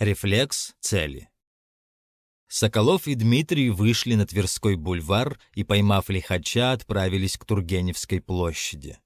Рефлекс цели. Соколов и Дмитрий вышли на Тверской бульвар и, поймав лихача, отправились к Тургеневской площади.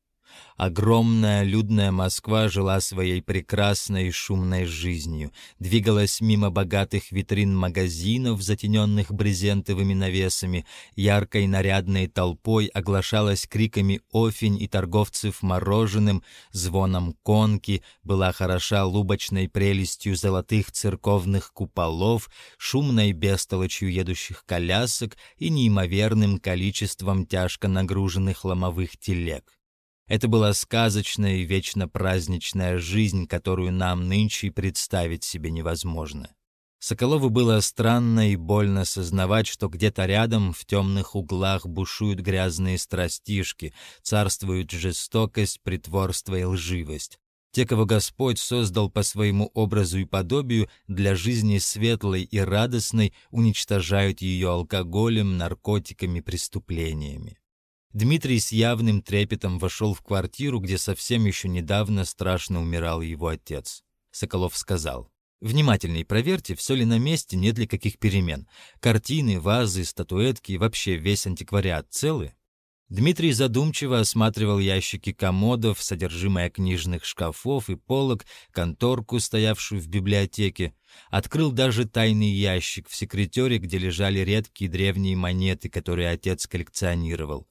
Огромная людная Москва жила своей прекрасной и шумной жизнью, двигалась мимо богатых витрин магазинов, затененных брезентовыми навесами, яркой нарядной толпой оглашалась криками офень и торговцев мороженым, звоном конки, была хороша лубочной прелестью золотых церковных куполов, шумной бестолочью едущих колясок и неимоверным количеством тяжко нагруженных ломовых телег. Это была сказочная и вечно праздничная жизнь, которую нам нынче представить себе невозможно. Соколову было странно и больно сознавать, что где-то рядом в темных углах бушуют грязные страстишки, царствуют жестокость, притворство и лживость. Те, кого Господь создал по своему образу и подобию для жизни светлой и радостной, уничтожают ее алкоголем, наркотиками, преступлениями. Дмитрий с явным трепетом вошел в квартиру, где совсем еще недавно страшно умирал его отец. Соколов сказал, «Внимательней проверьте, все ли на месте, нет ли каких перемен. Картины, вазы, статуэтки и вообще весь антиквариат целы?» Дмитрий задумчиво осматривал ящики комодов, содержимое книжных шкафов и полок, конторку, стоявшую в библиотеке. Открыл даже тайный ящик в секретере, где лежали редкие древние монеты, которые отец коллекционировал.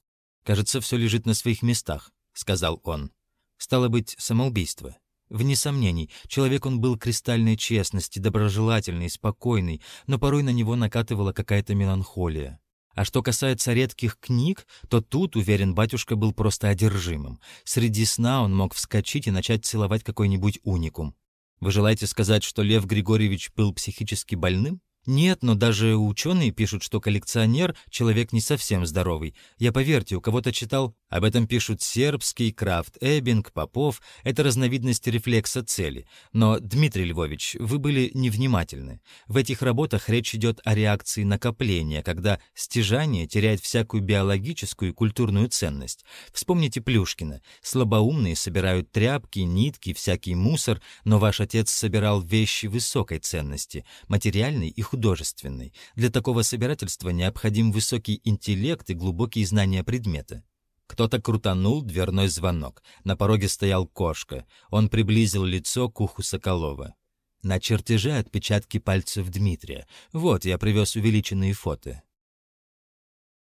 «Кажется, все лежит на своих местах», — сказал он. «Стало быть, самоубийство». Вне сомнений, человек он был кристальной честности, доброжелательный, спокойный, но порой на него накатывала какая-то меланхолия. А что касается редких книг, то тут, уверен, батюшка был просто одержимым. Среди сна он мог вскочить и начать целовать какой-нибудь уникум. Вы желаете сказать, что Лев Григорьевич был психически больным? Нет, но даже ученые пишут, что коллекционер — человек не совсем здоровый. Я, поверьте, у кого-то читал, об этом пишут Сербский, Крафт, Эббинг, Попов. Это разновидности рефлекса цели. Но, Дмитрий Львович, вы были невнимательны. В этих работах речь идет о реакции накопления, когда стяжание теряет всякую биологическую и культурную ценность. Вспомните Плюшкина. Слабоумные собирают тряпки, нитки, всякий мусор, но ваш отец собирал вещи высокой ценности, материальной и художественной художественной. Для такого собирательства необходим высокий интеллект и глубокие знания предмета. Кто-то крутанул дверной звонок. На пороге стоял кошка. Он приблизил лицо к уху Соколова. На чертеже отпечатки пальцев Дмитрия. Вот, я привез увеличенные фото.